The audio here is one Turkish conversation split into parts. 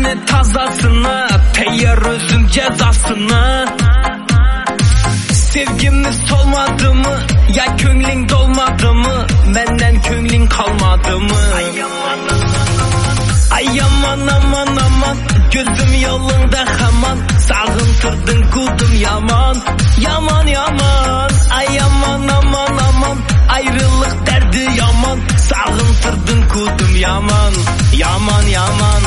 seni tazasına Teyyer özüm cezasına. Sevgimiz solmadı mı? Ya köngling dolmadı mı? Benden köngling kalmadı mı? Ay aman aman aman. Gözüm yolunda haman. Sağıntırdın kudum yaman. Yaman yaman Sağıntırdın kudum yaman Yaman yaman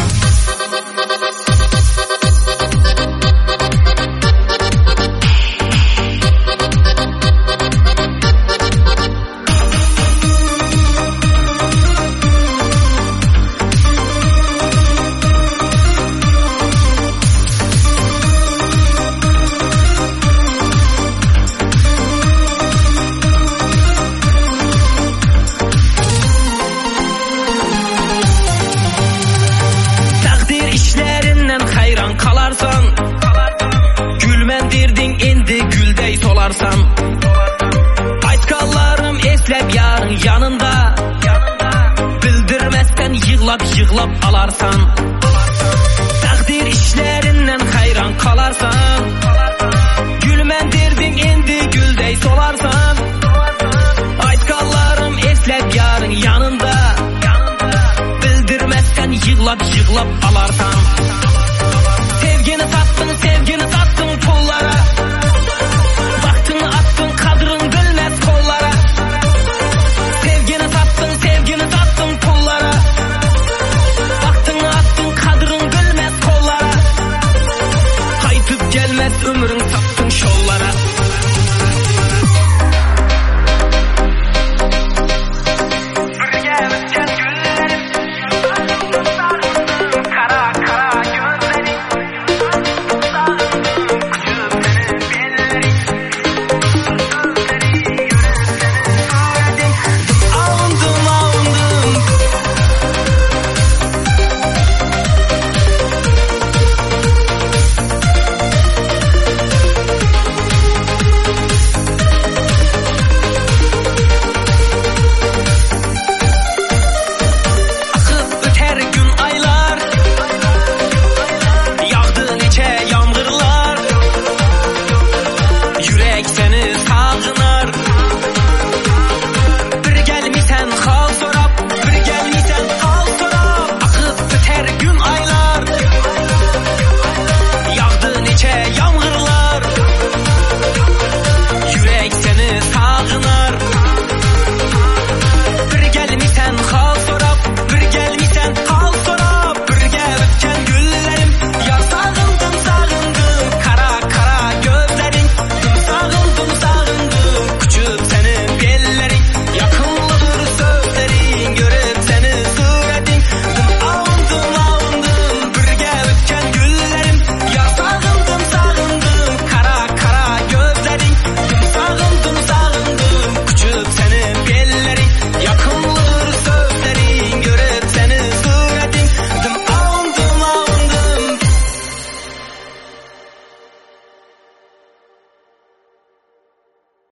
kalarsan Gülmendirdin endi güldey solarsan. Aytkanlarım eslep yarın yanında. Bildirmezsen yığlap yığlap alarsan ömrüm taktı